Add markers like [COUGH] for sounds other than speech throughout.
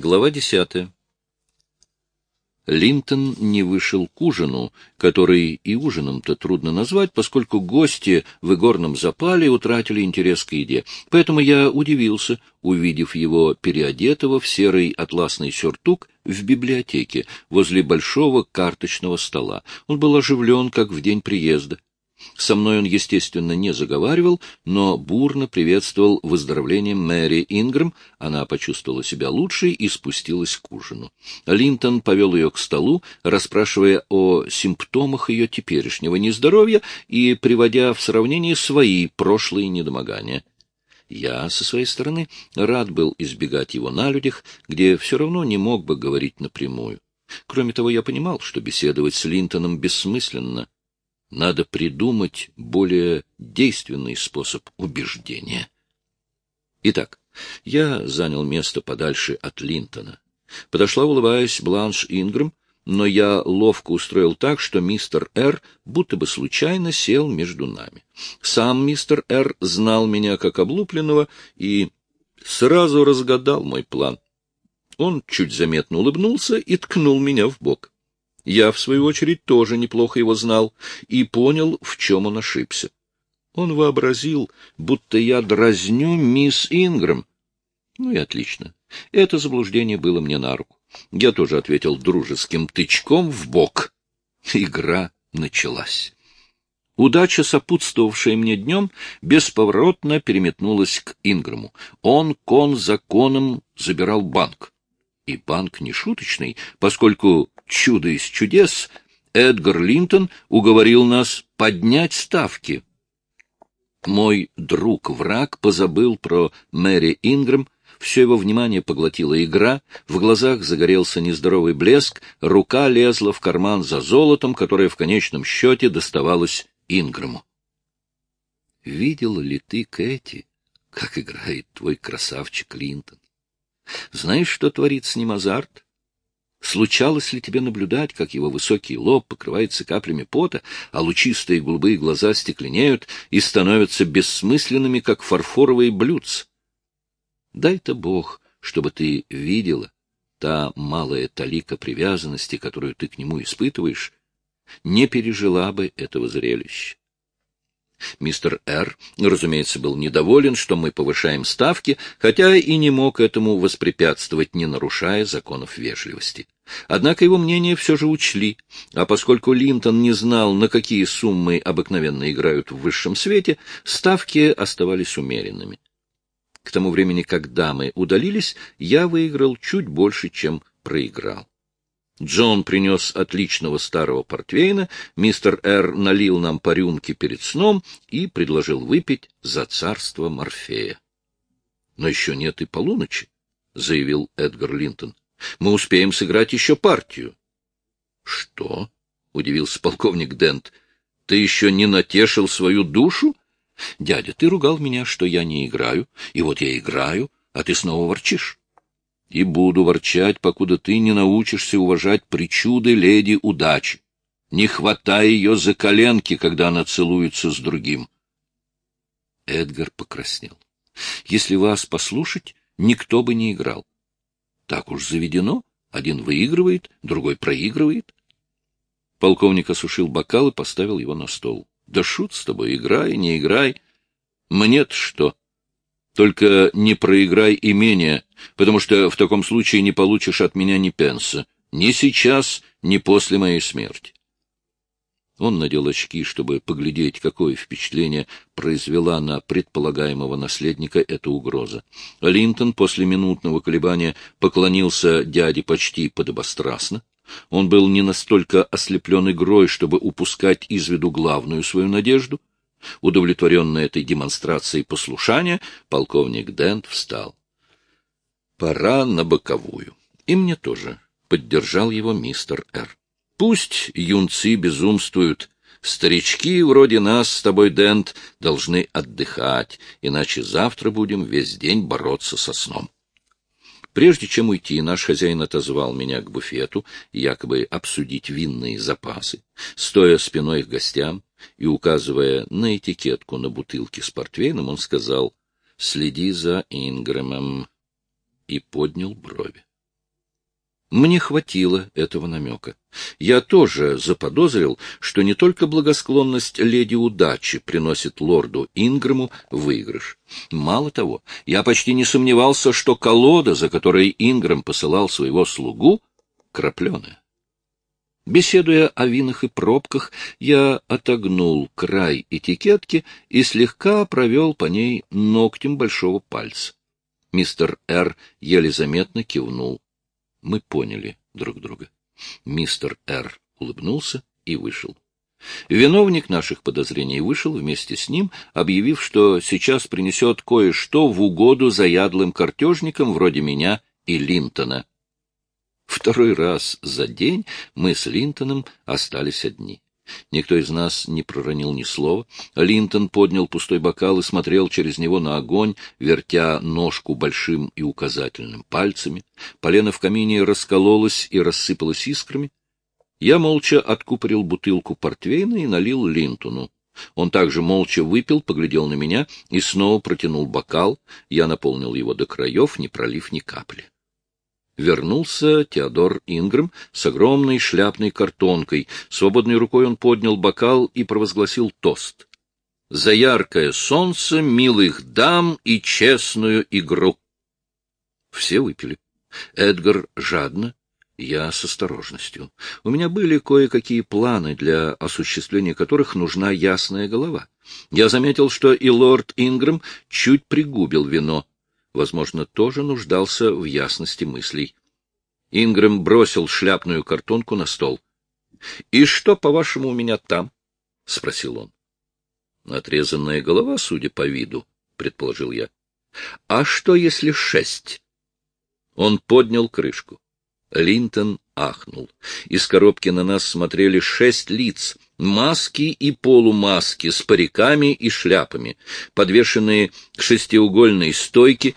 Глава десятая. Линтон не вышел к ужину, который и ужином-то трудно назвать, поскольку гости в игорном запале утратили интерес к еде. Поэтому я удивился, увидев его переодетого в серый атласный сюртук в библиотеке возле большого карточного стола. Он был оживлен, как в день приезда. Со мной он, естественно, не заговаривал, но бурно приветствовал выздоровление Мэри Ингрэм. Она почувствовала себя лучше и спустилась к ужину. Линтон повел ее к столу, расспрашивая о симптомах ее теперешнего нездоровья и приводя в сравнение свои прошлые недомогания. Я, со своей стороны, рад был избегать его на людях, где все равно не мог бы говорить напрямую. Кроме того, я понимал, что беседовать с Линтоном бессмысленно — надо придумать более действенный способ убеждения. Итак, я занял место подальше от Линтона. Подошла, улыбаясь, Бланш Ингрэм, но я ловко устроил так, что мистер Р. будто бы случайно сел между нами. Сам мистер Р. знал меня как облупленного и сразу разгадал мой план. Он чуть заметно улыбнулся и ткнул меня в бок. Я, в свою очередь, тоже неплохо его знал и понял, в чем он ошибся. Он вообразил, будто я дразню мисс Ингрэм. Ну и отлично. Это заблуждение было мне на руку. Я тоже ответил дружеским тычком в бок. Игра началась. Удача, сопутствовавшая мне днем, бесповоротно переметнулась к Инграму. Он кон законом забирал банк. И банк не шуточный, поскольку чудо из чудес, Эдгар Линтон уговорил нас поднять ставки. Мой друг-враг позабыл про Мэри Ингрэм, все его внимание поглотила игра, в глазах загорелся нездоровый блеск, рука лезла в карман за золотом, которое в конечном счете доставалось Ингрэму. Видел ли ты, Кэти, как играет твой красавчик Линтон? Знаешь, что творит с ним азарт? Случалось ли тебе наблюдать, как его высокий лоб покрывается каплями пота, а лучистые голубые глаза стекленеют и становятся бессмысленными, как фарфоровые блюдца? Дай-то Бог, чтобы ты видела, та малая талика привязанности, которую ты к нему испытываешь, не пережила бы этого зрелища. Мистер Р., разумеется, был недоволен, что мы повышаем ставки, хотя и не мог этому воспрепятствовать, не нарушая законов вежливости. Однако его мнение все же учли, а поскольку Линтон не знал, на какие суммы обыкновенно играют в высшем свете, ставки оставались умеренными. К тому времени, когда мы удалились, я выиграл чуть больше, чем проиграл. Джон принес отличного старого портвейна, мистер Р. налил нам по рюмке перед сном и предложил выпить за царство Морфея. — Но еще нет и полуночи, — заявил Эдгар Линтон. — Мы успеем сыграть еще партию. — Что? — удивился полковник Дент. — Ты еще не натешил свою душу? — Дядя, ты ругал меня, что я не играю, и вот я играю, а ты снова ворчишь и буду ворчать, покуда ты не научишься уважать причуды леди удачи. Не хватай ее за коленки, когда она целуется с другим. Эдгар покраснел. Если вас послушать, никто бы не играл. Так уж заведено. Один выигрывает, другой проигрывает. Полковник осушил бокал и поставил его на стол. Да шут с тобой, играй, не играй. Мне-то что? Только не проиграй имение, потому что в таком случае не получишь от меня ни пенса. Ни сейчас, ни после моей смерти. Он надел очки, чтобы поглядеть, какое впечатление произвела на предполагаемого наследника эта угроза. Линтон после минутного колебания поклонился дяде почти подобострастно. Он был не настолько ослеплен игрой, чтобы упускать из виду главную свою надежду. Удовлетворенный этой демонстрацией послушания, полковник Дент встал. «Пора на боковую. И мне тоже», — поддержал его мистер Р. «Пусть юнцы безумствуют. Старички вроде нас с тобой, Дент, должны отдыхать, иначе завтра будем весь день бороться со сном». Прежде чем уйти, наш хозяин отозвал меня к буфету, якобы обсудить винные запасы. Стоя спиной к гостям и указывая на этикетку на бутылке с портвейном, он сказал «Следи за Ингрэмом» и поднял брови. Мне хватило этого намека. Я тоже заподозрил, что не только благосклонность леди удачи приносит лорду Инграму выигрыш. Мало того, я почти не сомневался, что колода, за которой Инграм посылал своего слугу, крапленая. Беседуя о винах и пробках, я отогнул край этикетки и слегка провел по ней ногтем большого пальца. Мистер Р. еле заметно кивнул. Мы поняли друг друга. Мистер Р. улыбнулся и вышел. Виновник наших подозрений вышел вместе с ним, объявив, что сейчас принесет кое-что в угоду заядлым картежникам вроде меня и Линтона. Второй раз за день мы с Линтоном остались одни. Никто из нас не проронил ни слова. Линтон поднял пустой бокал и смотрел через него на огонь, вертя ножку большим и указательным пальцами. Полено в камине раскололось и рассыпалось искрами. Я молча откупорил бутылку портвейна и налил Линтону. Он также молча выпил, поглядел на меня и снова протянул бокал. Я наполнил его до краев, не пролив ни капли вернулся Теодор Ингрэм с огромной шляпной картонкой. Свободной рукой он поднял бокал и провозгласил тост. «За яркое солнце, милых дам и честную игру!» Все выпили. Эдгар жадно, я с осторожностью. У меня были кое-какие планы, для осуществления которых нужна ясная голова. Я заметил, что и лорд Ингрэм чуть пригубил вино — возможно, тоже нуждался в ясности мыслей. Ингрэм бросил шляпную картонку на стол. — И что, по-вашему, у меня там? — спросил он. — Отрезанная голова, судя по виду, — предположил я. — А что, если шесть? Он поднял крышку. Линтон ахнул. Из коробки на нас смотрели шесть лиц, маски и полумаски с париками и шляпами, подвешенные к шестиугольной стойке,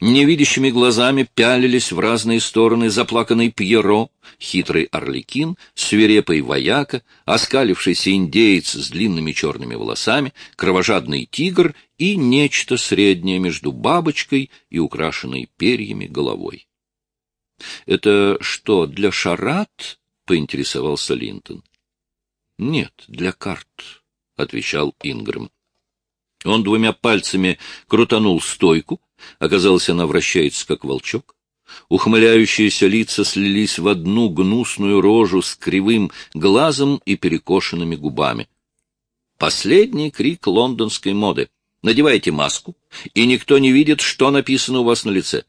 невидящими глазами пялились в разные стороны заплаканный Пьеро, хитрый орликин, свирепый вояка, оскалившийся индеец с длинными черными волосами, кровожадный тигр и нечто среднее между бабочкой и украшенной перьями головой. — Это что, для шарат? — поинтересовался Линтон. — Нет, для карт, — отвечал Ингрэм. Он двумя пальцами крутанул стойку, оказалось, она вращается, как волчок. Ухмыляющиеся лица слились в одну гнусную рожу с кривым глазом и перекошенными губами. Последний крик лондонской моды. Надевайте маску, и никто не видит, что написано у вас на лице.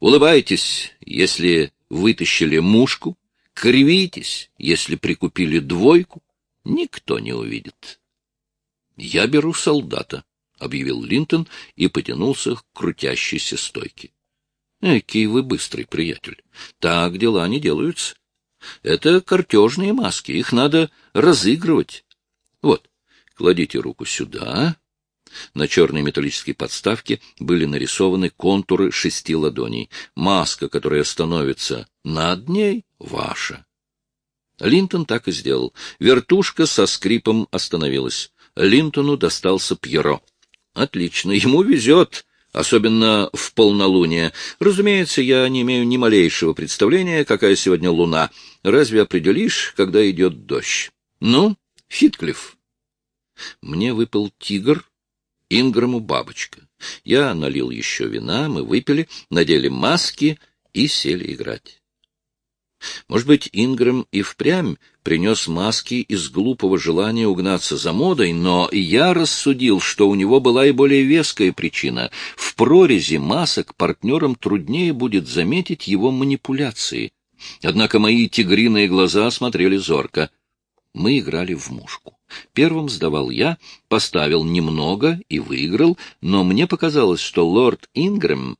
Улыбайтесь, если вытащили мушку, кривитесь, если прикупили двойку, никто не увидит. — Я беру солдата, — объявил Линтон и потянулся к крутящейся стойке. — Экий вы быстрый, приятель. Так дела не делаются. Это картежные маски, их надо разыгрывать. Вот, кладите руку сюда, на черной металлической подставке были нарисованы контуры шести ладоней. Маска, которая становится над ней, ваша. Линтон так и сделал. Вертушка со скрипом остановилась. Линтону достался Пьеро. Отлично, ему везет, особенно в полнолуние. Разумеется, я не имею ни малейшего представления, какая сегодня луна. Разве определишь, когда идет дождь? Ну, Хитклифф. Мне выпал тигр Инграму бабочка. Я налил еще вина, мы выпили, надели маски и сели играть. Может быть, Инграм и впрямь принес маски из глупого желания угнаться за модой, но я рассудил, что у него была и более веская причина. В прорези масок партнерам труднее будет заметить его манипуляции. Однако мои тигриные глаза смотрели зорко. Мы играли в мушку. Первым сдавал я, поставил немного и выиграл, но мне показалось, что лорд Ингрэм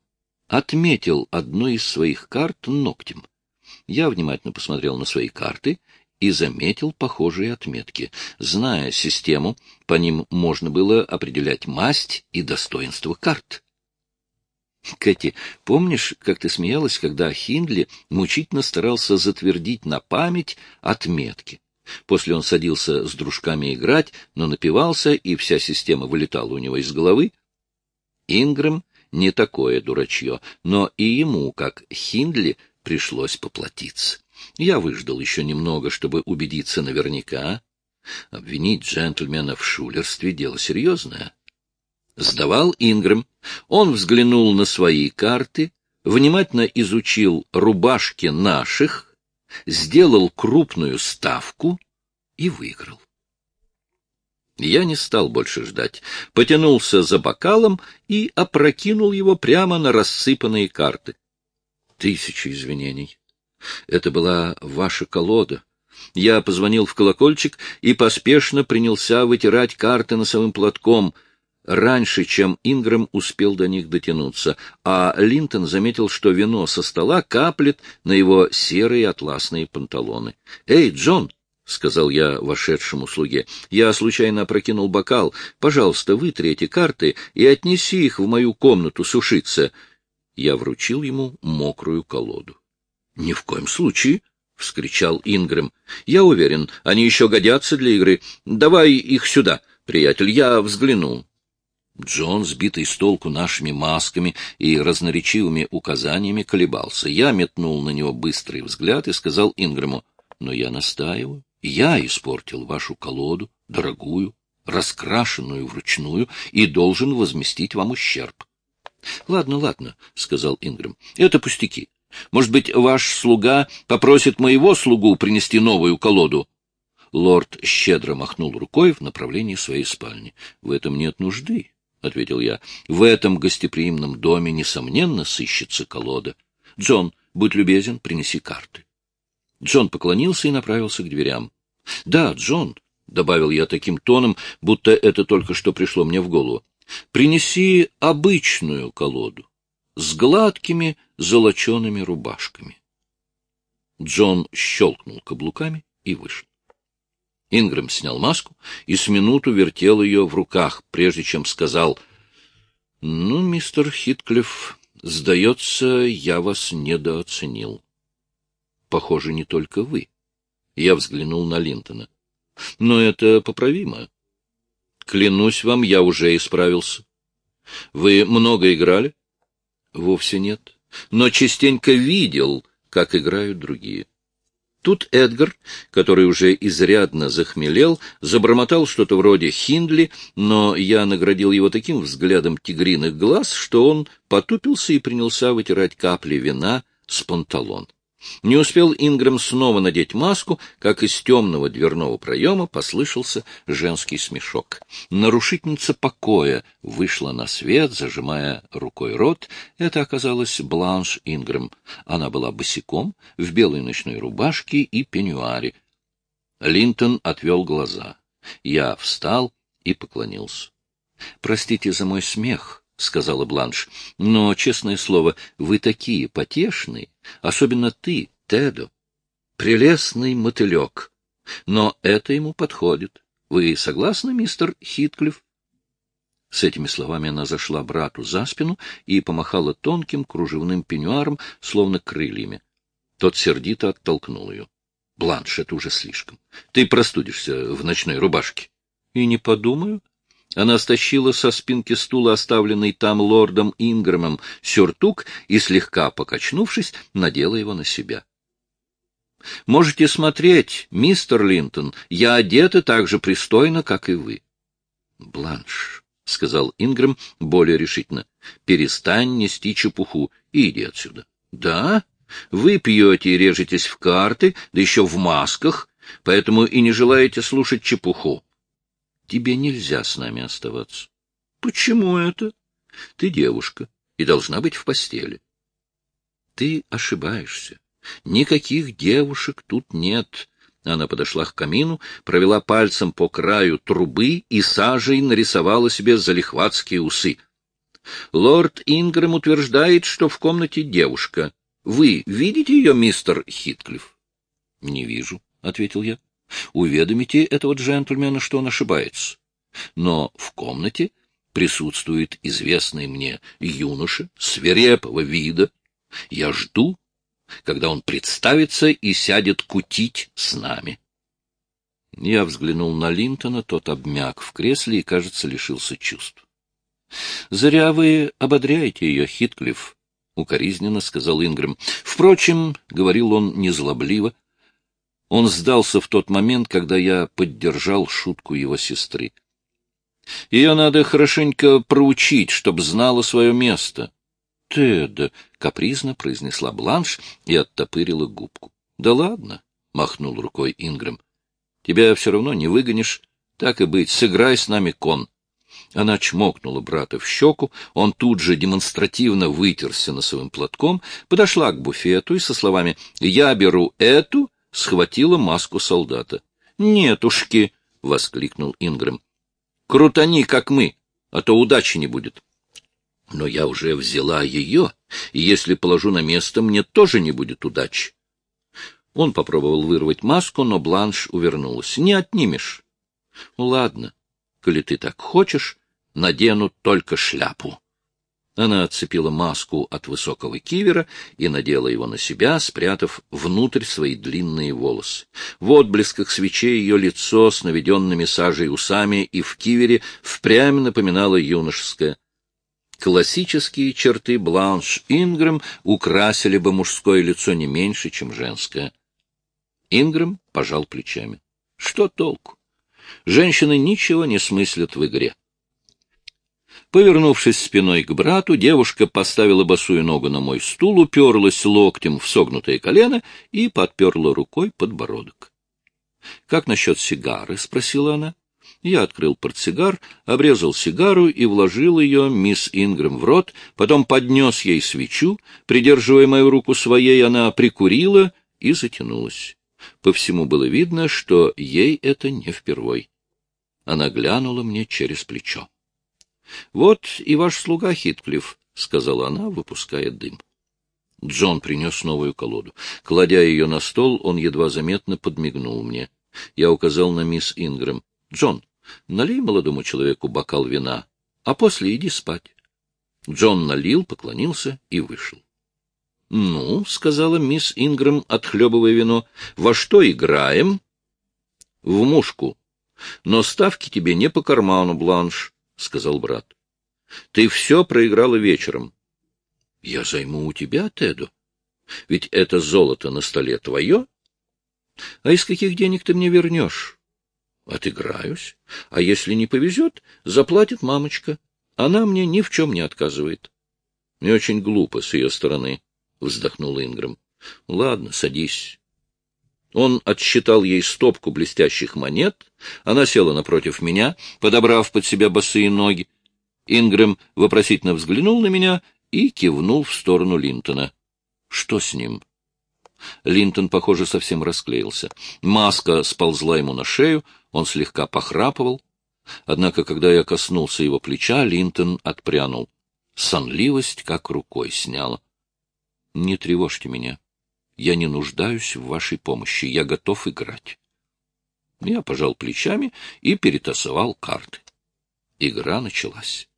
отметил одну из своих карт ногтем. Я внимательно посмотрел на свои карты и заметил похожие отметки. Зная систему, по ним можно было определять масть и достоинство карт. Кэти, помнишь, как ты смеялась, когда Хиндли мучительно старался затвердить на память отметки? После он садился с дружками играть, но напивался, и вся система вылетала у него из головы. Ингрэм не такое дурачье, но и ему, как Хиндли, пришлось поплатиться. Я выждал еще немного, чтобы убедиться наверняка. Обвинить джентльмена в шулерстве — дело серьезное. Сдавал Ингрэм. Он взглянул на свои карты, внимательно изучил рубашки наших, сделал крупную ставку и выиграл. Я не стал больше ждать, потянулся за бокалом и опрокинул его прямо на рассыпанные карты. Тысячи извинений. Это была ваша колода. Я позвонил в колокольчик и поспешно принялся вытирать карты носовым платком — раньше, чем Ингрэм успел до них дотянуться, а Линтон заметил, что вино со стола каплет на его серые атласные панталоны. — Эй, Джон! — сказал я вошедшему слуге. — Я случайно опрокинул бокал. Пожалуйста, вытри эти карты и отнеси их в мою комнату сушиться. Я вручил ему мокрую колоду. — Ни в коем случае! — вскричал Ингрэм. — Я уверен, они еще годятся для игры. Давай их сюда, приятель, я взгляну. Джон, сбитый с толку нашими масками и разноречивыми указаниями, колебался. Я метнул на него быстрый взгляд и сказал Ингрэму, «Но я настаиваю. Я испортил вашу колоду, дорогую, раскрашенную вручную, и должен возместить вам ущерб». «Ладно, ладно», — сказал Ингрэм, — «это пустяки. Может быть, ваш слуга попросит моего слугу принести новую колоду?» Лорд щедро махнул рукой в направлении своей спальни. «В этом нет нужды. — ответил я. — В этом гостеприимном доме, несомненно, сыщется колода. Джон, будь любезен, принеси карты. Джон поклонился и направился к дверям. — Да, Джон, — добавил я таким тоном, будто это только что пришло мне в голову, — принеси обычную колоду с гладкими золочеными рубашками. Джон щелкнул каблуками и вышел. Ингрэм снял маску и с минуту вертел ее в руках, прежде чем сказал, — Ну, мистер Хитклифф, сдается, я вас недооценил. Похоже, не только вы. Я взглянул на Линтона. Но это поправимо. Клянусь вам, я уже исправился. Вы много играли? Вовсе нет. Но частенько видел, как играют другие. Тут Эдгар, который уже изрядно захмелел, забормотал что-то вроде «Хиндли», но я наградил его таким взглядом тигриных глаз, что он потупился и принялся вытирать капли вина с панталон. Не успел Ингрэм снова надеть маску, как из темного дверного проема послышался женский смешок. Нарушительница покоя вышла на свет, зажимая рукой рот. Это оказалась Бланш Ингрэм. Она была босиком, в белой ночной рубашке и пеньюаре. Линтон отвел глаза. Я встал и поклонился. — Простите за мой смех, — сказала Бланш. — Но, честное слово, вы такие потешные, особенно ты, Тедо. Прелестный мотылек. Но это ему подходит. Вы согласны, мистер Хитклифф? С этими словами она зашла брату за спину и помахала тонким кружевным пеньюаром, словно крыльями. Тот сердито оттолкнул ее. — Бланш, это уже слишком. Ты простудишься в ночной рубашке. — И не подумаю, она стащила со спинки стула, оставленный там лордом Ингрэмом, сюртук и, слегка покачнувшись, надела его на себя. — Можете смотреть, мистер Линтон, я одета так же пристойно, как и вы. — Бланш, — сказал Ингрэм более решительно, — перестань нести чепуху и иди отсюда. — Да? Вы пьете и режетесь в карты, да еще в масках, поэтому и не желаете слушать чепуху. Тебе нельзя с нами оставаться. — Почему это? Ты девушка и должна быть в постели. Ты ошибаешься. Никаких девушек тут нет. Она подошла к камину, провела пальцем по краю трубы и сажей нарисовала себе залихватские усы. Лорд Ингрэм утверждает, что в комнате девушка. Вы видите ее, мистер Хитклифф? — Не вижу, — ответил я. Уведомите этого джентльмена, что он ошибается. Но в комнате присутствует известный мне юноша свирепого вида. Я жду, когда он представится и сядет кутить с нами. Я взглянул на Линтона, тот обмяк в кресле и, кажется, лишился чувств. — Зря вы ободряете ее, Хитклифф. — укоризненно сказал Ингрэм. Впрочем, — говорил он незлобливо, — он сдался в тот момент, когда я поддержал шутку его сестры. Ее надо хорошенько проучить, чтоб знала свое место. — Тед, — капризно произнесла Бланш и оттопырила губку. — Да ладно, — махнул рукой Ингрэм. — Тебя все равно не выгонишь. Так и быть, сыграй с нами кон. Она чмокнула брата в щеку, он тут же демонстративно вытерся носовым платком, подошла к буфету и со словами «Я беру эту» схватила маску солдата. «Нетушки!» — воскликнул Ингрэм. «Крутани, как мы, а то удачи не будет». «Но я уже взяла ее, и если положу на место, мне тоже не будет удачи». Он попробовал вырвать маску, но Бланш увернулась. «Не отнимешь». «Ладно, коли ты так хочешь, надену только шляпу. Она отцепила маску от высокого кивера и надела его на себя, спрятав внутрь свои длинные волосы. В отблесках свечей ее лицо с наведенными сажей усами и в кивере впрямь напоминало юношеское. Классические черты Бланш Ингрэм украсили бы мужское лицо не меньше, чем женское. Ингрэм пожал плечами. Что толку? Женщины ничего не смыслят в игре. Повернувшись спиной к брату, девушка поставила босую ногу на мой стул, уперлась локтем в согнутое колено и подперла рукой подбородок. — Как насчет сигары? — спросила она. Я открыл портсигар, обрезал сигару и вложил ее мисс Ингрэм в рот, потом поднес ей свечу, придерживая мою руку своей, она прикурила и затянулась. По всему было видно, что ей это не впервой. Она глянула мне через плечо. — Вот и ваш слуга Хитклифф, — сказала она, выпуская дым. Джон принес новую колоду. Кладя ее на стол, он едва заметно подмигнул мне. Я указал на мисс Ингрэм. — Джон, налей молодому человеку бокал вина, а после иди спать. Джон налил, поклонился и вышел. — Ну, — сказала мисс Ингрэм, отхлебывая вино, — во что играем? — В мушку. Но ставки тебе не по карману, Бланш, — сказал брат. — Ты все проиграла вечером. — Я займу у тебя, Теду. Ведь это золото на столе твое. А из каких денег ты мне вернешь? — Отыграюсь. А если не повезет, заплатит мамочка. Она мне ни в чем не отказывает. — Не очень глупо с ее стороны. — вздохнул Ингрэм. — Ладно, садись. Он отсчитал ей стопку блестящих монет. Она села напротив меня, подобрав под себя босые ноги. Ингрэм вопросительно взглянул на меня и кивнул в сторону Линтона. — Что с ним? Линтон, похоже, совсем расклеился. Маска сползла ему на шею, он слегка похрапывал. Однако, когда я коснулся его плеча, Линтон отпрянул. Сонливость как рукой сняла. Не тревожьте меня. Я не нуждаюсь в вашей помощи. Я готов играть. Я пожал плечами и перетасовал карты. Игра началась.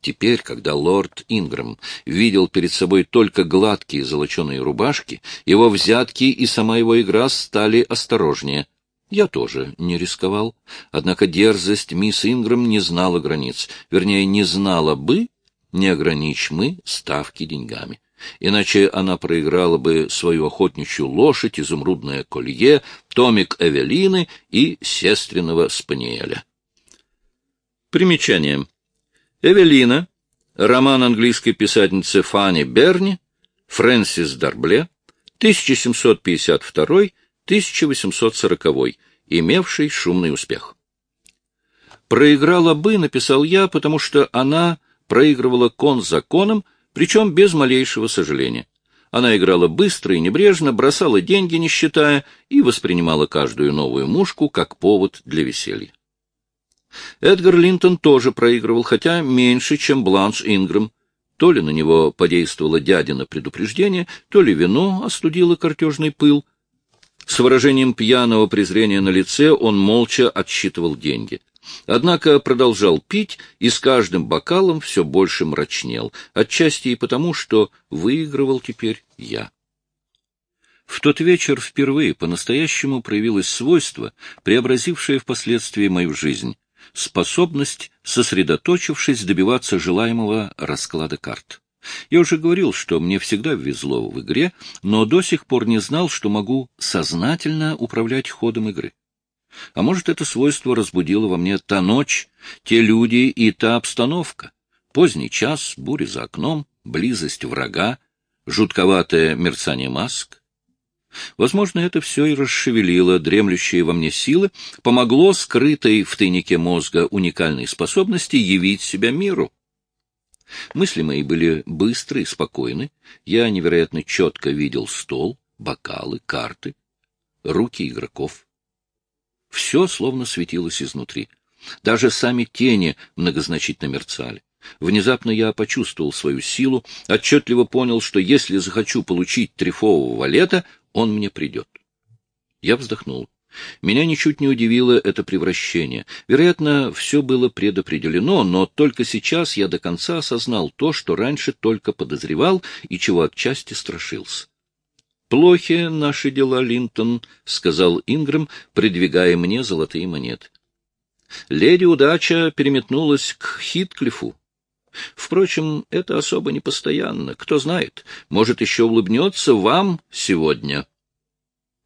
Теперь, когда лорд Ингрэм видел перед собой только гладкие золоченые рубашки, его взятки и сама его игра стали осторожнее. Я тоже не рисковал. Однако дерзость мисс Ингрэм не знала границ. Вернее, не знала бы, не ограничь мы ставки деньгами иначе она проиграла бы свою охотничью лошадь, изумрудное колье, томик Эвелины и сестренного спаниеля. Примечание. Эвелина, роман английской писательницы Фанни Берни, Фрэнсис Дарбле, 1752-1840, имевший шумный успех. Проиграла бы, написал я, потому что она проигрывала кон законом, причем без малейшего сожаления. Она играла быстро и небрежно, бросала деньги, не считая, и воспринимала каждую новую мушку как повод для веселья. Эдгар Линтон тоже проигрывал, хотя меньше, чем Бланш Ингрэм. То ли на него подействовало дядина предупреждение, то ли вино остудило картежный пыл. С выражением пьяного презрения на лице он молча отсчитывал деньги — Однако продолжал пить и с каждым бокалом все больше мрачнел, отчасти и потому, что выигрывал теперь я. В тот вечер впервые по-настоящему проявилось свойство, преобразившее впоследствии мою жизнь — способность, сосредоточившись, добиваться желаемого расклада карт. Я уже говорил, что мне всегда везло в игре, но до сих пор не знал, что могу сознательно управлять ходом игры. А может, это свойство разбудило во мне та ночь, те люди и та обстановка. Поздний час, буря за окном, близость врага, жутковатое мерцание маск. Возможно, это все и расшевелило дремлющие во мне силы, помогло скрытой в тайнике мозга уникальной способности явить себя миру. Мысли мои были быстры и спокойны. Я невероятно четко видел стол, бокалы, карты, руки игроков. Все словно светилось изнутри. Даже сами тени многозначительно мерцали. Внезапно я почувствовал свою силу, отчетливо понял, что если захочу получить трефового валета, он мне придет. Я вздохнул. Меня ничуть не удивило это превращение. Вероятно, все было предопределено, но только сейчас я до конца осознал то, что раньше только подозревал и чего отчасти страшился. «Плохи наши дела, Линтон», — сказал Ингрэм, придвигая мне золотые монеты. Леди Удача переметнулась к Хитклифу. Впрочем, это особо не постоянно. Кто знает, может, еще улыбнется вам сегодня.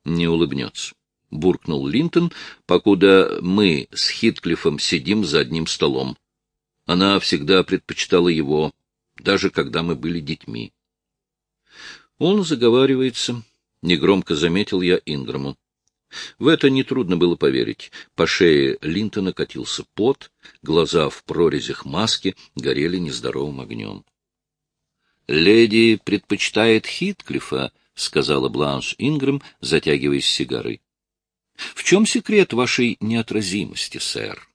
Не улыбнется. — буркнул Линтон, покуда мы с Хитклифом сидим за одним столом. Она всегда предпочитала его, даже когда мы были детьми. Он заговаривается, — негромко заметил я Инграму. В это нетрудно было поверить. По шее Линтона катился пот, глаза в прорезях маски горели нездоровым огнем. — Леди предпочитает Хитклифа, — сказала Бланш Ингрэм, затягиваясь сигарой. В чем секрет вашей неотразимости, сэр?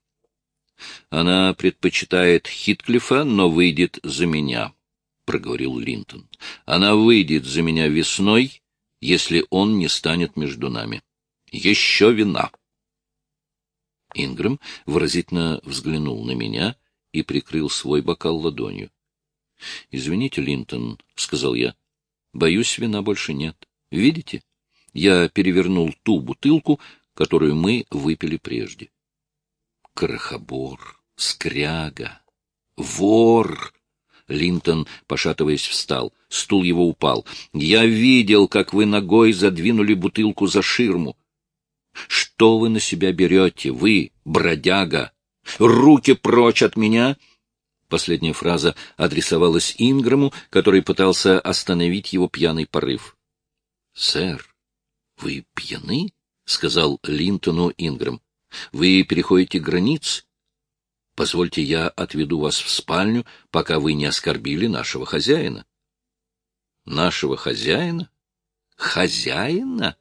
Она предпочитает Хитклифа, но выйдет за меня, — проговорил Линтон. Она выйдет за меня весной, если он не станет между нами. Еще вина. Ингрэм выразительно взглянул на меня и прикрыл свой бокал ладонью. — Извините, Линтон, — сказал я, — боюсь, вина больше нет. Видите? Я перевернул ту бутылку, которую мы выпили прежде. Крохобор, скряга, вор! Линтон, пошатываясь, встал. Стул его упал. Я видел, как вы ногой задвинули бутылку за ширму. Что вы на себя берете, вы, бродяга? Руки прочь от меня! Последняя фраза адресовалась Инграму, который пытался остановить его пьяный порыв. — Сэр, вы пьяны? — сказал Линтону Ингрэм. — Вы переходите границ. Позвольте, я отведу вас в спальню, пока вы не оскорбили нашего хозяина. — Нашего хозяина? Хозяина?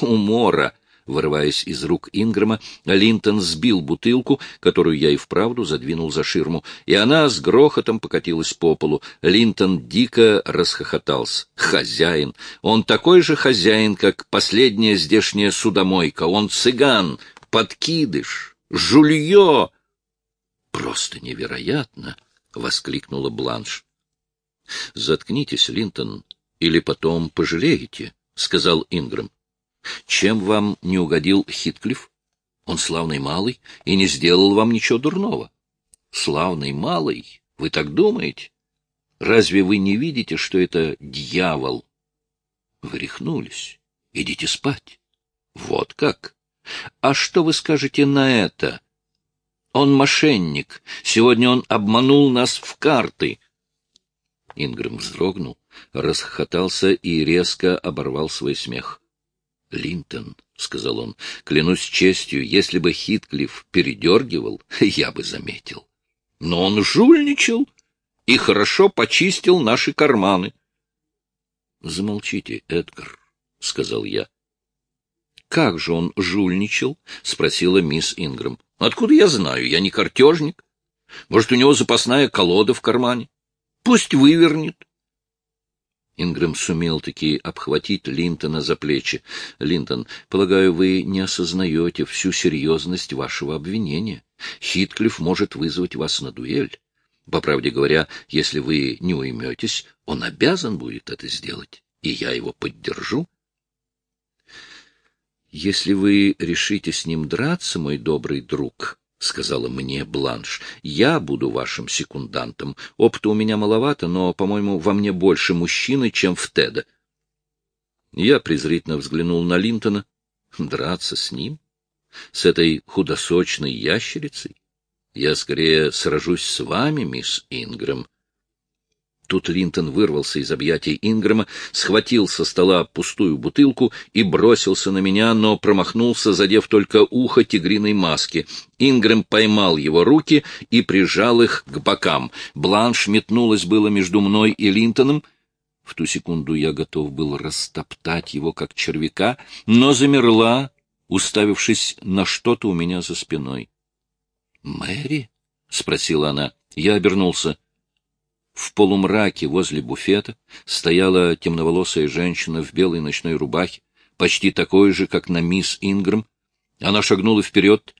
Умора! Вырываясь из рук Ингрэма, Линтон сбил бутылку, которую я и вправду задвинул за ширму, и она с грохотом покатилась по полу. Линтон дико расхохотался. «Хозяин! Он такой же хозяин, как последняя здешняя судомойка. Он цыган, подкидыш, жулье!» «Просто невероятно!» — воскликнула Бланш. «Заткнитесь, Линтон, или потом пожалеете», — сказал Ингрэм. Чем вам не угодил Хитклифф? Он славный малый и не сделал вам ничего дурного. Славный малый? Вы так думаете? Разве вы не видите, что это дьявол? Вы. Идите спать. Вот как? А что вы скажете на это? Он мошенник. Сегодня он обманул нас в карты. Ингрэм вздрогнул, расхохотался и резко оборвал свой смех. Линтон, — сказал он, — клянусь честью, если бы Хитклифф передергивал, [LAUGHS] я бы заметил. Но он жульничал и хорошо почистил наши карманы. — Замолчите, Эдгар, — сказал я. — Как же он жульничал? — спросила мисс Ингрэм. — Откуда я знаю? Я не картежник. Может, у него запасная колода в кармане? Пусть вывернет. Ингрэм сумел таки обхватить Линтона за плечи. — Линтон, полагаю, вы не осознаете всю серьезность вашего обвинения. Хитклифф может вызвать вас на дуэль. По правде говоря, если вы не уйметесь, он обязан будет это сделать, и я его поддержу. — Если вы решите с ним драться, мой добрый друг, — сказала мне Бланш. Я буду вашим секундантом. Опыта у меня маловато, но, по-моему, во мне больше мужчины, чем в Теда. Я презрительно взглянул на Линтона. Драться с ним? С этой худосочной ящерицей? Я скорее сражусь с вами, мисс Ингрэм. Тут Линтон вырвался из объятий Ингрэма, схватил со стола пустую бутылку и бросился на меня, но промахнулся, задев только ухо тигриной маски. Ингрэм поймал его руки и прижал их к бокам. Бланш метнулась было между мной и Линтоном. В ту секунду я готов был растоптать его, как червяка, но замерла, уставившись на что-то у меня за спиной. — Мэри? — спросила она. Я обернулся. В полумраке возле буфета стояла темноволосая женщина в белой ночной рубахе, почти такой же, как на мисс Ингрэм. Она шагнула вперед,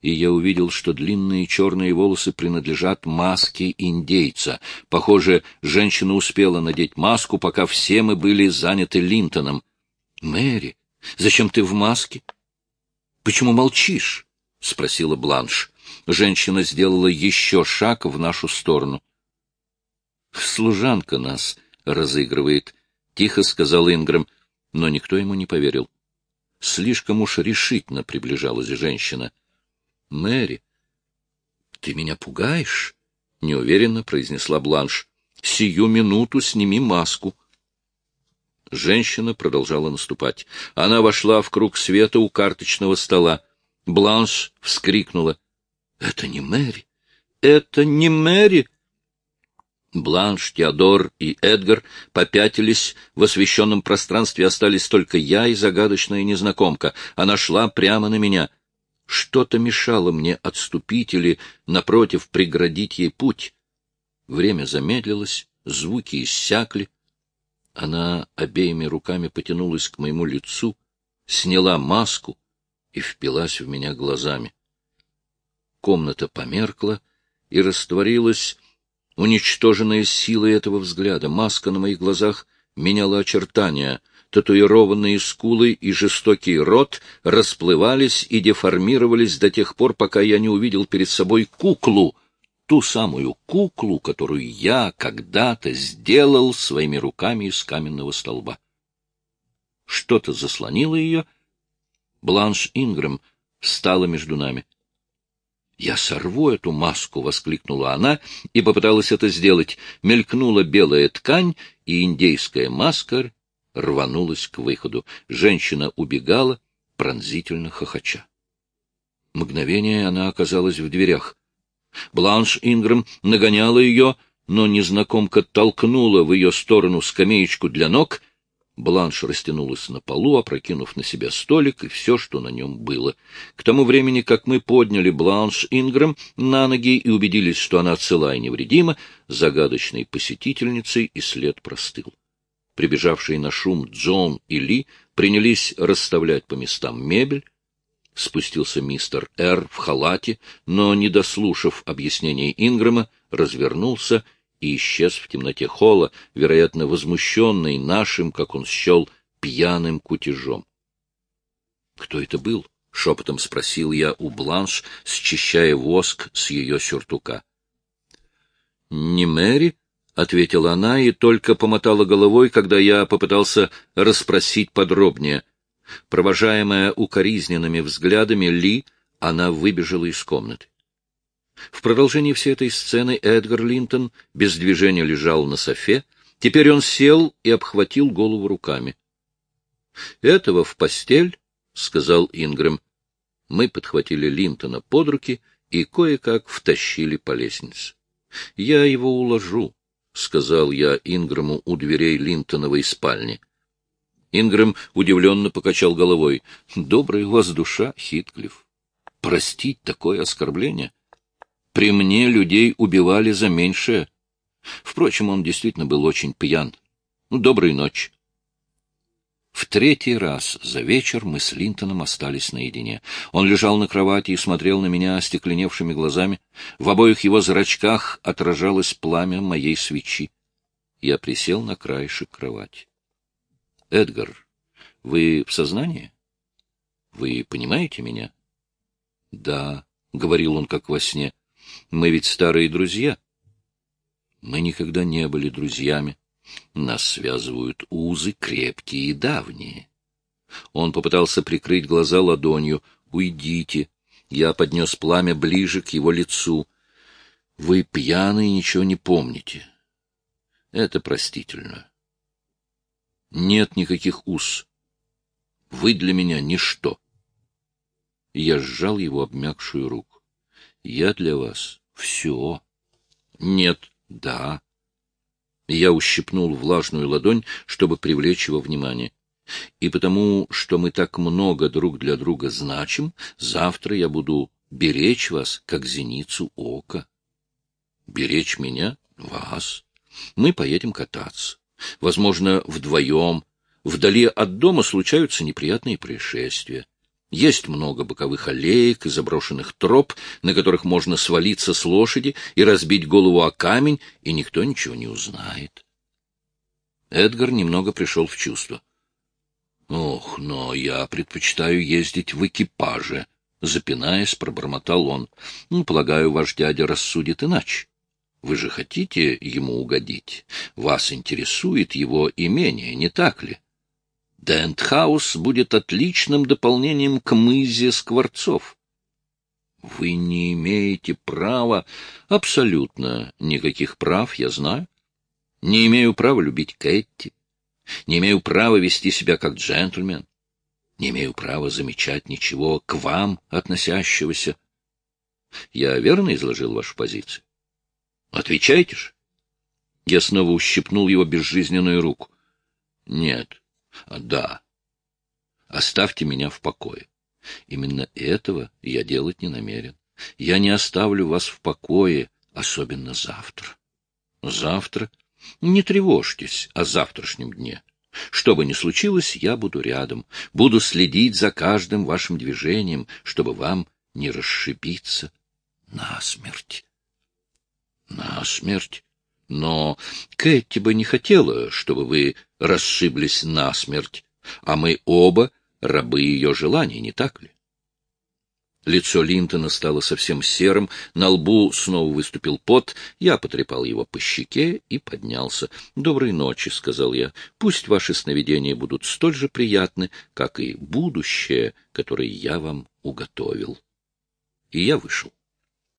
и я увидел, что длинные черные волосы принадлежат маске индейца. Похоже, женщина успела надеть маску, пока все мы были заняты Линтоном. — Мэри, зачем ты в маске? — Почему молчишь? — спросила Бланш. Женщина сделала еще шаг в нашу сторону. — Служанка нас разыгрывает, — тихо сказал Ингрэм, но никто ему не поверил. Слишком уж решительно приближалась женщина. — Мэри, ты меня пугаешь? — неуверенно произнесла Бланш. — Сию минуту сними маску. Женщина продолжала наступать. Она вошла в круг света у карточного стола. Бланш вскрикнула. — Это не Мэри! Это не Мэри! Бланш, Теодор и Эдгар попятились, в освещенном пространстве остались только я и загадочная незнакомка. Она шла прямо на меня. Что-то мешало мне отступить или, напротив, преградить ей путь. Время замедлилось, звуки иссякли. Она обеими руками потянулась к моему лицу, сняла маску и впилась в меня глазами. Комната померкла и растворилась Уничтоженная силой этого взгляда, маска на моих глазах меняла очертания, татуированные скулы и жестокий рот расплывались и деформировались до тех пор, пока я не увидел перед собой куклу, ту самую куклу, которую я когда-то сделал своими руками из каменного столба. Что-то заслонило ее. Бланш Ингрэм встала между нами. «Я сорву эту маску!» — воскликнула она и попыталась это сделать. Мелькнула белая ткань, и индейская маска рванулась к выходу. Женщина убегала, пронзительно хохоча. Мгновение она оказалась в дверях. Бланш Ингрэм нагоняла ее, но незнакомка толкнула в ее сторону скамеечку для ног — Бланш растянулась на полу, опрокинув на себя столик и все, что на нем было. К тому времени, как мы подняли Бланш Ингрэм на ноги и убедились, что она цела и невредима, загадочной посетительницей и след простыл. Прибежавшие на шум Джон и Ли принялись расставлять по местам мебель. Спустился мистер Р. в халате, но, не дослушав объяснений Ингрэма, развернулся и исчез в темноте холла, вероятно, возмущенный нашим, как он счел, пьяным кутежом. — Кто это был? — шепотом спросил я у Бланш, счищая воск с ее сюртука. — Не Мэри, — ответила она и только помотала головой, когда я попытался расспросить подробнее. Провожаемая укоризненными взглядами Ли, она выбежала из комнаты. В продолжении всей этой сцены Эдгар Линтон без движения лежал на софе. Теперь он сел и обхватил голову руками. — Этого в постель, — сказал Ингрэм. Мы подхватили Линтона под руки и кое-как втащили по лестнице. — Я его уложу, — сказал я Ингрэму у дверей Линтоновой спальни. Ингрэм удивленно покачал головой. — Добрая у вас душа, Хитклифф. Простить такое оскорбление? — при мне людей убивали за меньшее. Впрочем, он действительно был очень пьян. Ну, доброй ночи. В третий раз за вечер мы с Линтоном остались наедине. Он лежал на кровати и смотрел на меня остекленевшими глазами. В обоих его зрачках отражалось пламя моей свечи. Я присел на краешек кровати. — Эдгар, вы в сознании? Вы понимаете меня? — Да, говорил он как во сне. Мы ведь старые друзья. Мы никогда не были друзьями. Нас связывают узы крепкие и давние. Он попытался прикрыть глаза ладонью. «Уйдите!» Я поднес пламя ближе к его лицу. «Вы пьяны и ничего не помните. Это простительно. Нет никаких уз. Вы для меня ничто». Я сжал его обмякшую руку. «Я для вас все». «Нет, да». Я ущипнул влажную ладонь, чтобы привлечь его внимание. И потому, что мы так много друг для друга значим, завтра я буду беречь вас, как зеницу ока. Беречь меня? Вас. Мы поедем кататься. Возможно, вдвоем. Вдали от дома случаются неприятные происшествия. Есть много боковых аллеек и заброшенных троп, на которых можно свалиться с лошади и разбить голову о камень, и никто ничего не узнает. Эдгар немного пришел в чувство. Ох, но я предпочитаю ездить в экипаже, запинаясь, пробормотал он. Ну, полагаю, ваш дядя рассудит иначе. Вы же хотите ему угодить? Вас интересует его имение, не так ли? Дентхаус будет отличным дополнением к мызе Скворцов. Вы не имеете права, абсолютно никаких прав, я знаю. Не имею права любить Кэти, не имею права вести себя как джентльмен. Не имею права замечать ничего к вам относящегося. Я верно изложил вашу позицию? Отвечайте же. Я снова ущипнул его безжизненную руку. Нет. А, да. Оставьте меня в покое. Именно этого я делать не намерен. Я не оставлю вас в покое, особенно завтра. Завтра не тревожьтесь о завтрашнем дне. Что бы ни случилось, я буду рядом, буду следить за каждым вашим движением, чтобы вам не расшибиться насмерть. Насмерть? Но Кэти бы не хотела, чтобы вы расшиблись насмерть, а мы оба рабы ее желаний, не так ли? Лицо Линтона стало совсем серым, на лбу снова выступил пот. Я потрепал его по щеке и поднялся. — Доброй ночи, — сказал я. — Пусть ваши сновидения будут столь же приятны, как и будущее, которое я вам уготовил. И я вышел.